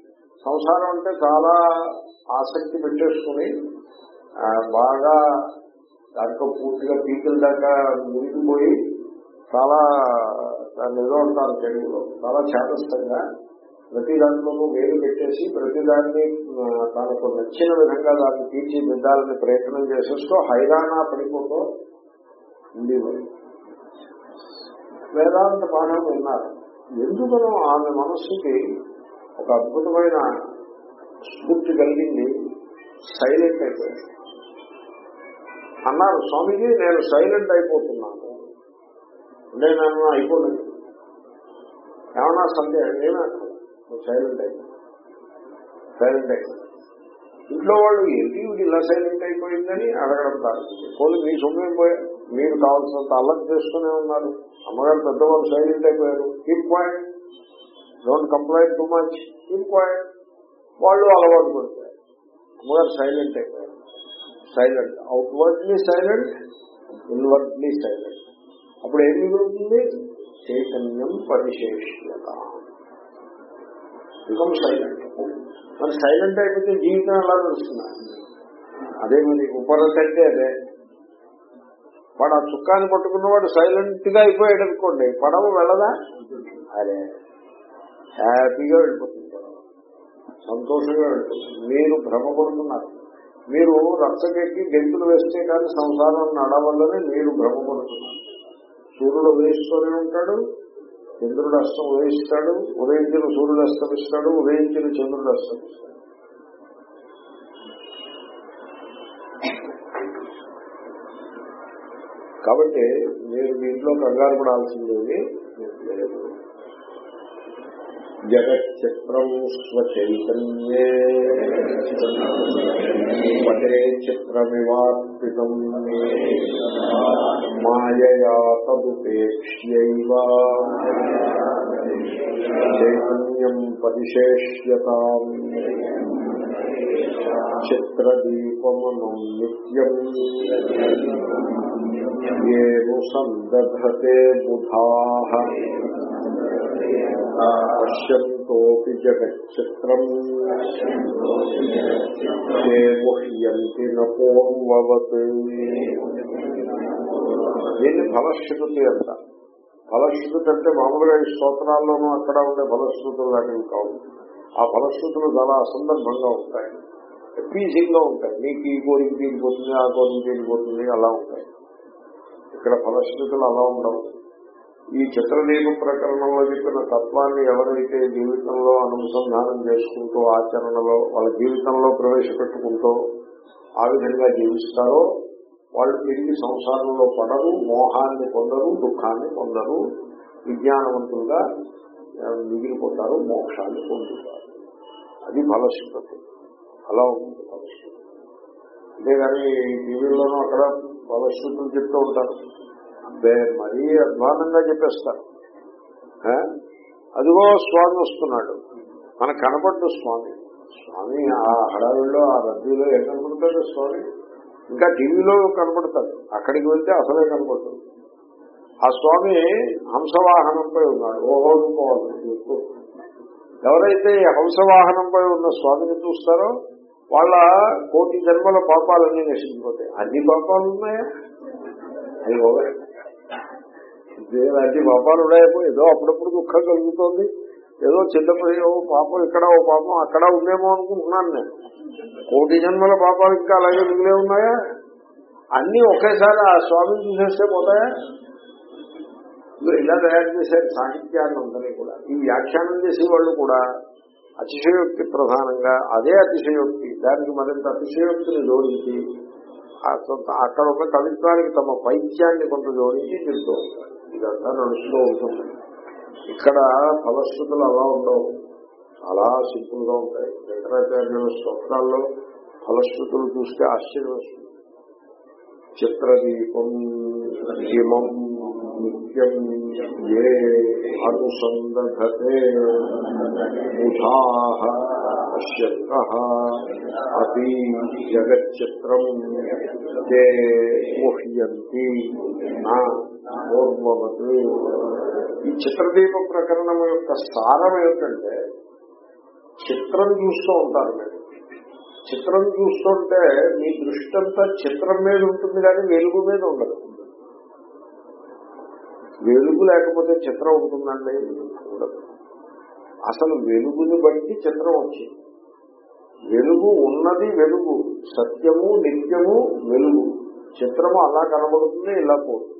A: సంసారం అంటే చాలా ఆసక్తి పెట్టేసుకుని బాగా దాంట్లో పూర్తిగా పీకిల దాకా మునిగిపోయి చాలా దాన్ని ఏదో అంటారు తెలుగులో. చాలా చేతస్థంగా ప్రతి దాంట్లోనూ వేలు పెట్టేసి ప్రతి దాన్ని తనకు నచ్చిన విధంగా దాన్ని తీర్చిదిద్దాలని ప్రయత్నం చేసేస్తూ హైరాణా పడిపోతూ ఉండేవారు. వేదాంత పాఠం విన్నారు. ఎందుకనో ఆమె మనస్సుకి ఒక అద్భుతమైన స్ఫూర్తి కలిగింది. సైలెంట్ అయిపోయింది అన్నారు స్వామిజీ నేను సైలెంట్ అయిపోతున్నాను. నేను అన్నా అయిపోలేదు. ఏమన్నా సందేహం ఏమన్నా? సైలెంట్ అయిపోయింది సైలెంట్ అయిపోయింది ఇంట్లో వాళ్ళు ఏంటి? ఇలా సైలెంట్ అయిపోయిందని అడగడం ప్రారంభించారు పోనీ మీ సొమ్మేం పోయా మీరు కావాల్సినంత అల్లరి చేస్తూనే ఉన్నారు. అమ్మగారు పెద్దవాళ్ళు సైలెంట్ అయిపోయారు. Keep point don't complaint too much keep point వాళ్ళు అలవాటు పడిపోయారు. అమ్మగారు సైలెంట్ అయిపోయారు. Silent outwardly silent inwardly silent అప్పుడు ఏం మిగులుతుంది చైతన్యం పరిశేష్యత. బికమ్ సైలెంట్ మరి సైలెంట్ అయిపోతే జీవితం ఎలా నడుస్తున్నా అదే మరి ఉపరత అంటే అదే. వాడు ఆ చుక్కాన్ని పట్టుకున్నవాడు సైలెంట్గా అయిపోయాడు అనుకోండి పడవ వెళ్ళదా? అరే హ్యాపీగా వెళ్ళిపోతుంది పడవ. సంతోషంగా వెళ్ళిపోతుంది. మీరు భ్రమపడుతున్నారు మీరు రచ్చకెక్కి గెంతులు వేస్తే కానీ సంసారం నడవల్లని మీరు భ్రమపడుతున్నారు సూర్యుడు ఉదయిస్తూనే ఉంటాడు చంద్రుడు అస్తం ఉదయిస్తాడు ఉదయించిన సూర్యుడు అస్తమిస్తాడు ఉదయించిన చంద్రుడు అస్తమిస్తాడు. కాబట్టి మీరు దీంట్లో కంగారు పడాల్సిందేమి లేదు. జగచ్చిత్రం స్వచైతన్యే పటే చిత్రమివార్పితం మాయయా తదుపేక్ష్యైవ చైతన్యం పరిశేష్యతాం చిత్రదీపమనం నిత్యం ఏను సందధతే బుధాః పశ్యంతోపి జగచ్చిత్రం ఏ ముహ్యంతి దీన్ని ఫలశ్రుతి అంట. ఫలశ్రుతి అంటే మామూలుగా ఈ స్తోత్రాల్లోనూ అక్కడ ఉండే ఫలశ్రుతులు లాంటివి కావు. ఆ ఫలశ్రుతులు చాలా అసందర్భంగా ఉంటాయి. పీజింగ్గా ఉంటాయి నీకు ఈ కోరిక తీరిపోతుంది ఆ కోరిక తీరిపోతుంది అలా ఉంటాయి. ఇక్కడ ఫలశ్రుతులు అలా ఉండవు. ఈ చిత్రదీప ప్రకరణంలో చెప్పిన తత్వాన్ని ఎవరైతే జీవితంలో అనుసంధానం చేసుకుంటూ ఆచరణలో వాళ్ళ జీవితంలో ప్రవేశపెట్టుకుంటూ ఆ విధంగా జీవిస్తారో వాళ్ళు తిరిగి సంసారంలో పడరు మోహాన్ని పొందరు దుఃఖాన్ని పొందరు విజ్ఞానవంతులుగా మిగిలిపోతారు మోక్షాన్ని పొందుతారు. అది ఫలశ్రుతి అలా ఉంటుంది ఫలశ్రుతి అంతేగాని టీవీలోనూ అక్కడ ఫలశ్రుతులు చెప్తూ ఉంటారు. అబ్బే మరీ అధ్వానంగా చెప్పేస్తారు. ఆ? అదిగో స్వామి వస్తున్నాడు. మనకు కనపడ్డు స్వామి. స్వామి ఆ హడావిలో ఆ రద్దీలో ఏం కనపడతాడు స్వామి? ఇంకా టీవీలో కనపడతాడు. అక్కడికి వెళ్తే అసలే కనపడతాడు. ఆ స్వామి హంసవాహనంపై ఉన్నాడు. ఓహో అనుకోవాలి ఎవరైతే హంసవాహనంపై ఉన్న స్వామిని చూస్తారో వాళ్ళ కోటి జన్మల పాపాలన్నీ నశించిపోతాయి. అన్ని పాపాలు ఉన్నాయా? అది ఇలాంటి పాపాలు ఉన్నాయో ఏదో అప్పుడప్పుడు దుఃఖం కలుగుతోంది. ఏదో చిన్నప్పుడు పాపం ఇక్కడ ఓ పాపం అక్కడ ఉందేమో అనుకుంటున్నాను నేను. కోటి జన్మల పాపాలు ఇంకా అలాగే మిగిలే ఉన్నాయా? అన్ని ఒకేసారి ఆ స్వామిని చూసేస్తే పోతాయా? ఇదిగో ఇలా తయారు చేశారు సాహిత్యాన్ని అంతని కూడా ఈ వ్యాఖ్యానం చేసే వాళ్ళు కూడా అతిశయోక్తి ప్రధానంగా అదే అతిశయోక్తి దానికి మరింత అతిశయోక్తిని జోడించి అక్కడ ఉన్న కవిత్వానికి తమ పైత్యాన్ని కొంత జోడించి తిరుగుతూ ఇదంతా నడుస్తూ ఉంటుంది. ఇక్కడ ఫలశ్రుతులు అలా ఉండవు. చాలా సింపుల్గా ఉంటాయి. శంకరాచార్యుల స్తోత్రాల్లో ఫలశ్రుతులు చూస్తే ఆశ్చర్యం వస్తుంది. చిత్రదీపం హిమం నిత్యం ఏ అనుసందతే బుధాః పశ్యంతః అపి జగచ్చిత్రం తే ముహ్యంతి నా పూర్వవత్ ఈ చిత్రదీప ప్రకరణం యొక్క సారం ఏమిటంటే చిత్రం చూస్తూ ఉంటారు మీరు. చిత్రం చూస్తుంటే మీ దృష్టి అంతా చిత్రం మీద ఉంటుంది కానీ వెలుగు మీద ఉండదు. వెలుగు లేకపోతే చిత్రం ఉంటుందండి? ఉండదు. అసలు వెలుగుని బట్టి చిత్రం వచ్చింది. వెలుగు ఉన్నది వెలుగు సత్యము నిత్యము వెలుగు. చిత్రము అలా కనబడుతుంది ఇలా పోతుంది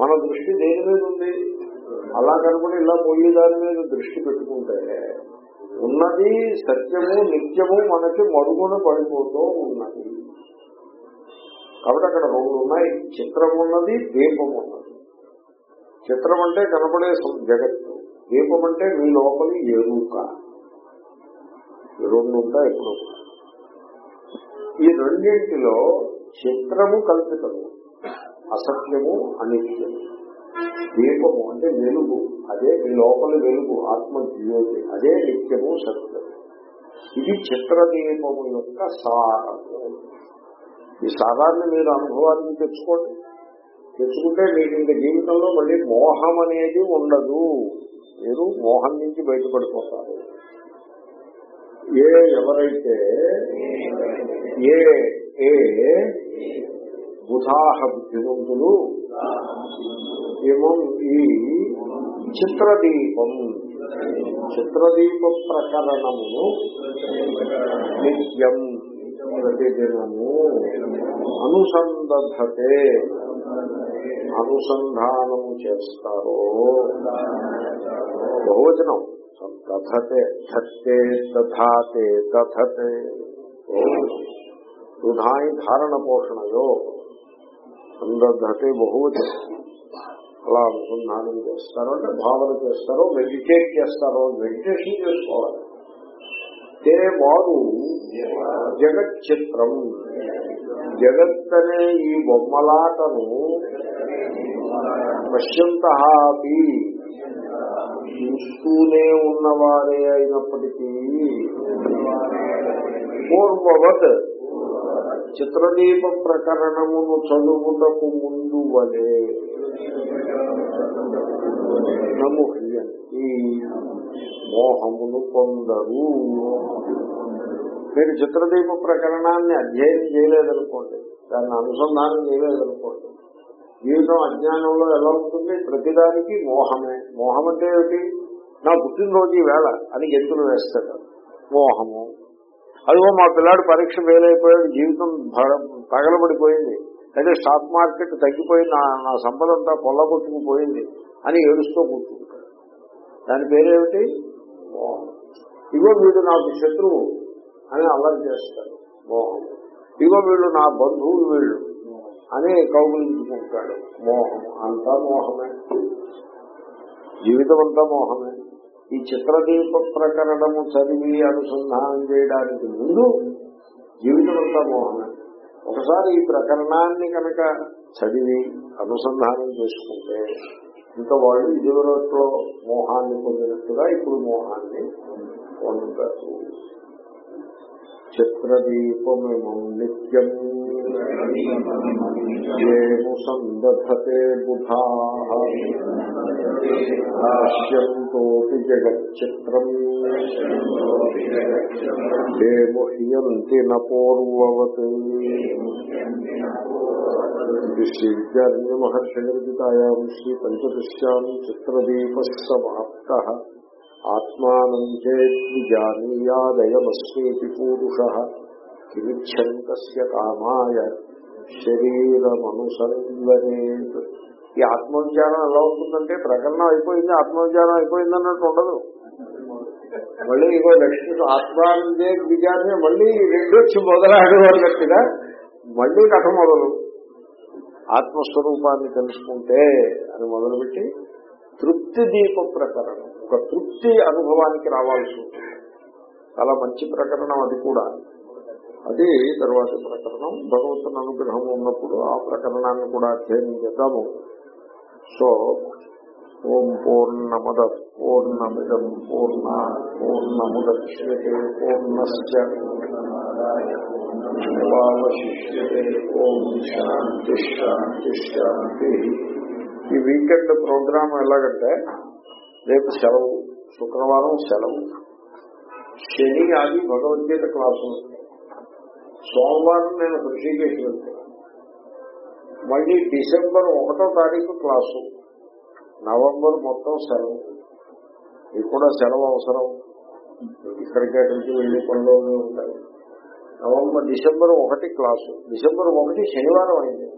A: మన దృష్టి దేని మీద ఉంది? అలా కనబడి ఇలా పోయే దాని మీద దృష్టి పెట్టుకుంటే ఉన్నది సత్యము నిత్యము మనకి మరుగున పడిపోతూ ఉన్నది. కాబట్టి అక్కడ రెండు ఉన్నాయి. చిత్రం ఉన్నది దీపం ఉన్నది. చిత్రం అంటే కనబడే సం- జగత్తు దీపం అంటే మీ లోపలి ఎరుక రెండు ఉంటాయి ఎప్పుడు ఈ రెండింటిలో చిత్రము కల్పితము అసత్యము అనిత్యము. దీపము అంటే వెలుగు అదే మీ లోపలి వెలుగు ఆత్మ జ్యోతి అదే నిత్యము సత్యము. ఇది చిత్రదీపము యొక్క సారము. ఈ సారాన్ని మీరు అనుభవాన్ని తెచ్చుకోండి. తెచ్చుకుంటే మీకు ఇంక జీవితంలో మళ్ళీ మోహం అనేది ఉండదు. మీరు మోహం నుంచి బయటపడిపోతారు. ఏ ఎవరైతే ఏ ఏ బుధాహ బుద్ధిమంతులు ఏమో ఈ చిత్రదీపం చిత్రదీప ప్రకరణమును నిత్యం ప్రతిదినము అనుసంధతే అనుసంధానము చేస్తారో. బహువచనం. దధతే ధత్తే దధాతే దధతే దుధాయి ధారణ పోషణయో. సందధతే బహువచనం. అలా అనుసంధానం చేస్తారో అంటే భావన చేస్తారో మెడిటేట్ చేస్తారో మెడిటేషన్ చేసుకోవాలి. తే వారు జగత్ చిత్రం జగత్తనే ఈ బొమ్మలాటను పశ్యంతీ చూస్తూనే ఉన్నవారే అయినప్పటికీ పూర్వవత్ చిత్రదీప ప్రకరణమును చదువుటకు ముందు వలే నముహ్యంతి మోహమును పొందరు. మీరు చిత్రదీప ప్రకరణాన్ని అధ్యయనం చేయలేదనుకోండి దాన్ని అనుసంధానం చేయలేదనుకోండి జీవితం అజ్ఞానంలో ఎలా ఉంటుంది? ప్రతిదానికి మోహమే. మోహం అంటే ఏమిటి? నా పుట్టినరోజు ఈ వేళ అని గెంతులు వేస్తాడు? మోహము. అదిగో మా పిల్లాడు పరీక్ష వేలైపోయాడు జీవితం తగలబడిపోయింది. అయితే స్టాక్ మార్కెట్ తగ్గిపోయి నా నా సంపద అంతా కొల్లగొట్టుకుపోయింది అని ఏడుస్తూ కూర్చుంటాడు. దాని పేరేమిటి? మోహం. ఇగో వీడు నాకు శత్రువు. అని అల్లరి చేస్తాడు మోహం. ఇగో వీళ్ళు నా బంధువులు వీళ్ళు అని కౌగులించుకుంటాడు. మోహం. అంతా మోహమే. జీవితం అంతా మోహమే. ఈ చిత్రదీప ప్రకరణము చదివి అనుసంధానం చేయడానికి ముందు జీవితం అంతా మోహమే. ఒకసారి ఈ ప్రకరణాన్ని కనుక చదివి అనుసంధానం చేసుకుంటే ఇంకా వాళ్ళు ఇదివరట్లో మోహాన్ని పొందినట్టుగా ఇప్పుడు మోహాన్ని పొందుతారు. చిత్రదీపమేమం నిత్యం ఏము సందధతే బుధా భాష్యంతోటి జగచ్చిత్రం ఏము హియంతి నూర్వవత్ శ్రీ విద్యారణ్య మహర్షి నిర్మితాయాం శ్రీ పంచదశ్యాం పూరుష కిమిచ్చన్ కామాయ శరీరమనుసంవరేత్ ఈ ఆత్మవిజ్ఞానం ఎలా ఉంటుందంటే ప్రకరణం అయిపోయింది ఆత్మవిజ్ఞానం అయిపోయింది అన్నట్టు ఉండదు. మళ్ళీ ఇగో లక్ష్మి ఆత్మానందే విజయాన్ని మళ్ళీ రెండు వచ్చి మొదలాడు మళ్ళీ కథ మొదలు. ఆత్మస్వరూపాన్ని తెలుసుకుంటే అని మొదలుపెట్టి తృప్తి దీప ప్రకరణం. ఒక తృప్తి అనుభవానికి రావాల్సి ఉంటుంది. చాలా మంచి ప్రకరణం అది కూడా. అది తర్వాత ప్రకరణం. భగవంతుని అనుగ్రహం ఉన్నప్పుడు ఆ ప్రకరణాన్ని కూడా అధ్యయనం చేద్దాము. సో ఓం పూర్ణమద పూర్ణమిదం పూర్ణ పూర్ణముద్యతే పూర్ణస్ పూర్ణమాదాయశిష్యతే ఓం శాంతి శాంతి శాంతి. ఈ వీకెండ్ ప్రోగ్రామ్ ఎలాగంటే రేపు సెలవు శుక్రవారం సెలవు. శని ఆది భగవద్గీత క్లాసు సోమవారం నేను ఋషికేశ్ వెళ్తాను మళ్ళీ డిసెంబర్ ఒకటో తారీఖు క్లాసు. నవంబర్ మొత్తం సెలవు. ఇది కూడా సెలవు అవసరం. ఇక్కడికి అక్కడికి వెళ్ళి పనులు ఉంటాయి. నవంబర్ డిసెంబర్ ఒకటి క్లాసు. డిసెంబర్ ఒకటి శనివారం అయింది.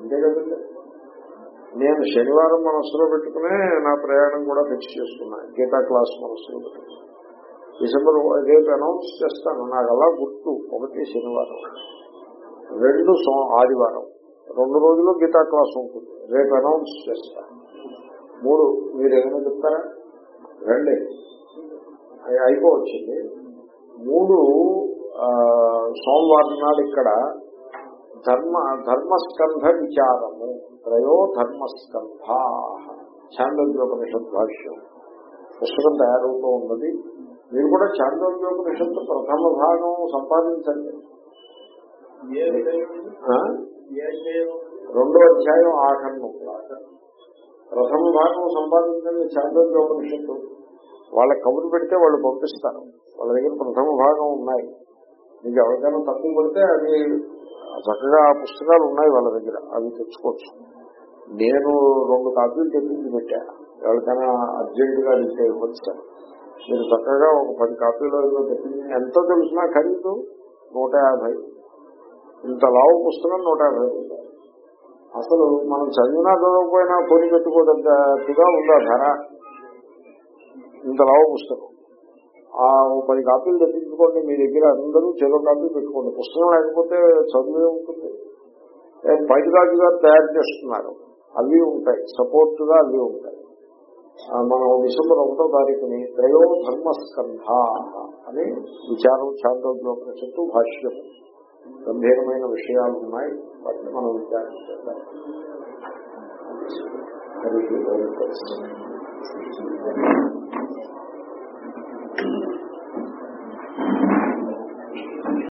A: అంతే కదండి? నేను శనివారం మనస్సులో పెట్టుకునే నా ప్రయాణం కూడా ఫిక్స్ చేసుకున్నాను గీతా క్లాస్ మనస్సులో పెట్టుకున్నాను డిసెంబర్ రేపు అనౌన్స్ చేస్తాను. నాకు అలా గుర్తు. ఒకటి శనివారం. రెండు సో ఆదివారం. రెండు రోజులు గీతా క్లాస్ ఉంటుంది. రేపు అనౌన్స్ చేస్తాను మూడు మీరు ఏమైనా చెప్తారా? రండి. అయిపోవచ్చింది. మూడు సోమవారం నాడు ఇక్కడ ధర్మ ధర్మస్కంధ విచారము త్రయో ధర్మస్కంధ. చాంద్రోపనిషత్ భాష్యం పుస్తకం తయారవుతూ ఉన్నది. మీరు కూడా చాంద్రోపనిషత్తు ప్రథమ భాగం సంపాదించండి? రెండో అధ్యాయం ఆఖరణ ప్రథమ భాగం సంపాదించండి చాంద్రోపనిషత్తు వాళ్ళ కబురు పెడితే వాళ్ళు పంపిస్తారు. వాళ్ళ దగ్గర ప్రథమ భాగం ఉన్నాయి. మీకు ఎవరికైనా తక్కువ పడితే అది చక్కగా ఆ పుస్తకాలు ఉన్నాయి వాళ్ళ దగ్గర. అవి తెచ్చుకోవచ్చు. నేను రెండు కాపీలు తెప్పించి పెట్టా. ఎవరికైనా అర్జెంటుగా అడిగితే ఇవ్వచ్చు మీరు చక్కగా ఒక పది కాపీలు తెప్పించి ఎంత తెలిసినా ఖరీదు? నూట యాభై. ఇంత లావు పుస్తకం నూట యాభై రూపాయలు. అసలు మనం చదివినా చదవకపోయినా కొని పెట్టుకోదగ్గట్టుగా ఉందా ధర? ఇంత లావు పుస్తకం. ఆ పది కాపీలు తెప్పించుకోండి మీ దగ్గర అందరూ చెరో కాపీ పెట్టుకోండి. పుస్తకం లేకపోతే చదువే ఉంటుంది. ఏ బయటరాజు గారు తయారు చేస్తున్నారు. అవి ఉంటాయి. సపోర్ట్గా అవి ఉంటాయి. మనం డిసెంబర్ ఒకటో తారీఖుని త్రయో ధర్మస్కంధ అని విచారం చాంద్రోపనిషత్తు భాష్యం. గంభీరమైన విషయాలు ఉన్నాయి. వాటిని మనం విచారం చేద్దాం. హరి తత్సత్.